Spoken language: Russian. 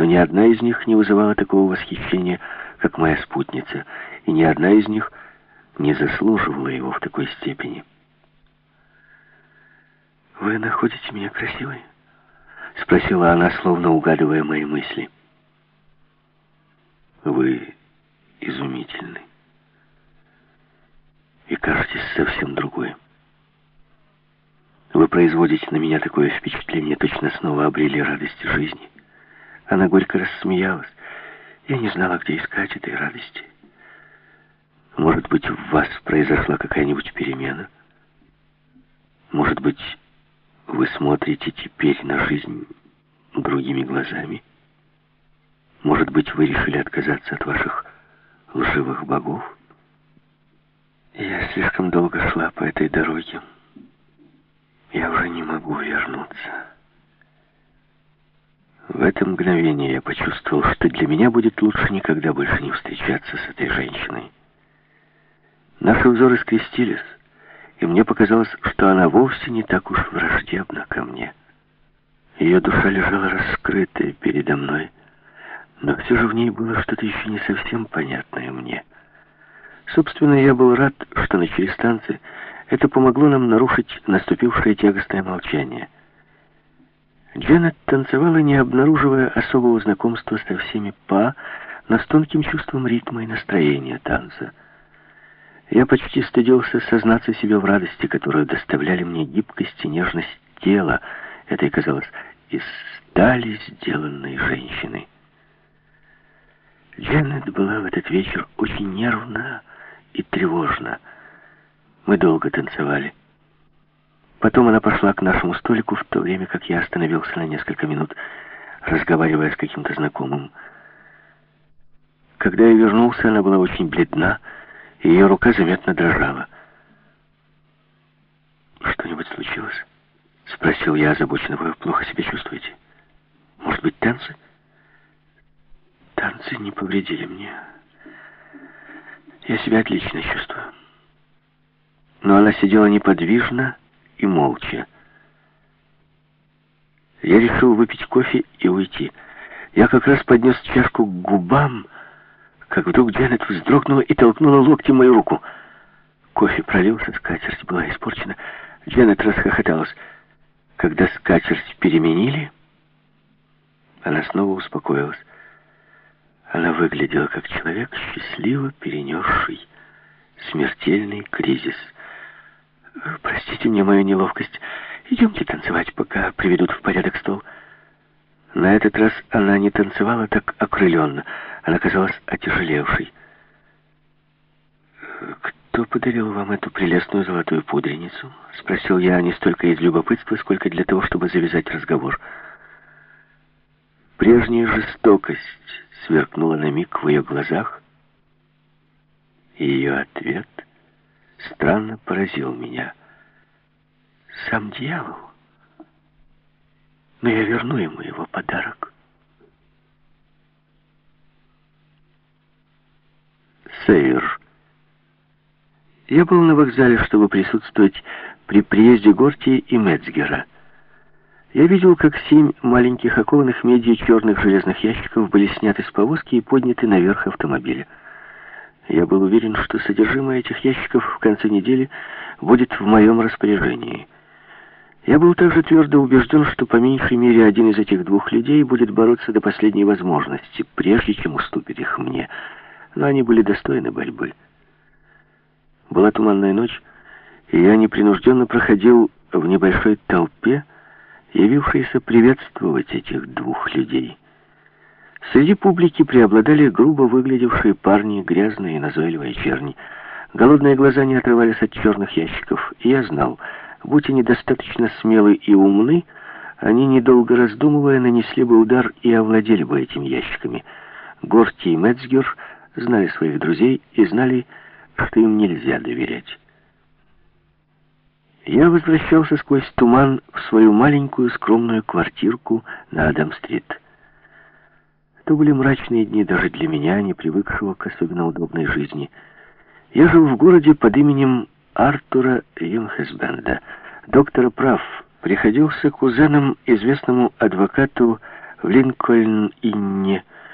но ни одна из них не вызывала такого восхищения, как моя спутница, и ни одна из них не заслуживала его в такой степени. «Вы находите меня красивой?» — спросила она, словно угадывая мои мысли. «Вы изумительны и кажетесь совсем другой. Вы производите на меня такое впечатление, точно снова обрели радость жизни». Она горько рассмеялась. Я не знала, где искать этой радости. Может быть, в вас произошла какая-нибудь перемена? Может быть, вы смотрите теперь на жизнь другими глазами? Может быть, вы решили отказаться от ваших лживых богов? Я слишком долго шла по этой дороге. Я уже не могу вернуться. В это мгновение я почувствовал, что для меня будет лучше никогда больше не встречаться с этой женщиной. Наши взоры скрестились, и мне показалось, что она вовсе не так уж враждебна ко мне. Ее душа лежала раскрытая передо мной, но все же в ней было что-то еще не совсем понятное мне. Собственно, я был рад, что начались танцы. Это помогло нам нарушить наступившее тягостное молчание — Дженнет танцевала, не обнаруживая особого знакомства со всеми па, но с тонким чувством ритма и настроения танца. Я почти стыдился сознаться себе в радости, которую доставляли мне гибкость и нежность тела, этой, казалось, из стали сделанной женщины. Дженнет была в этот вечер очень нервна и тревожна. Мы долго танцевали. Потом она пошла к нашему столику, в то время как я остановился на несколько минут, разговаривая с каким-то знакомым. Когда я вернулся, она была очень бледна, и ее рука заметно дрожала. «Что-нибудь случилось?» — спросил я озабоченно. «Вы плохо себя чувствуете? Может быть, танцы?» «Танцы не повредили мне. Я себя отлично чувствую». Но она сидела неподвижно, и молча. Я решил выпить кофе и уйти. Я как раз поднес чашку к губам, как вдруг Джанет вздрогнула и толкнула локтем мою руку. Кофе пролился, скатерть была испорчена. Джанет расхохоталась. Когда скатерть переменили, она снова успокоилась. Она выглядела как человек, счастливо перенесший смертельный кризис — Простите мне мою неловкость. Идемте танцевать, пока приведут в порядок стол. На этот раз она не танцевала так окрыленно. Она казалась отяжелевшей. «Кто подарил вам эту прелестную золотую пудреницу?» Спросил я не столько из любопытства, сколько для того, чтобы завязать разговор. Прежняя жестокость сверкнула на миг в ее глазах, и ее ответ — странно поразил меня. Сам дьявол. Но я верну ему его подарок. Сейр. Я был на вокзале, чтобы присутствовать при приезде Гортии и Мецгера. Я видел, как семь маленьких окованных медью черных железных ящиков были сняты с повозки и подняты наверх автомобиля. Я был уверен, что содержимое этих ящиков в конце недели будет в моем распоряжении. Я был также твердо убежден, что по меньшей мере один из этих двух людей будет бороться до последней возможности, прежде чем уступит их мне. Но они были достойны борьбы. Была туманная ночь, и я непринужденно проходил в небольшой толпе, явившейся приветствовать этих двух людей. Среди публики преобладали грубо выглядевшие парни, грязные и назойливые черни. Голодные глаза не отрывались от черных ящиков, и я знал, будь они достаточно смелы и умны, они, недолго раздумывая, нанесли бы удар и овладели бы этими ящиками. Горти и Мецгер знали своих друзей и знали, что им нельзя доверять. Я возвращался сквозь туман в свою маленькую скромную квартирку на Адам-стрит. То были мрачные дни даже для меня, не привыкшего к особенно удобной жизни. Я жил в городе под именем Артура Юнхесбенда. Доктор прав, приходился кузеном известному адвокату в Линкольн-Инне,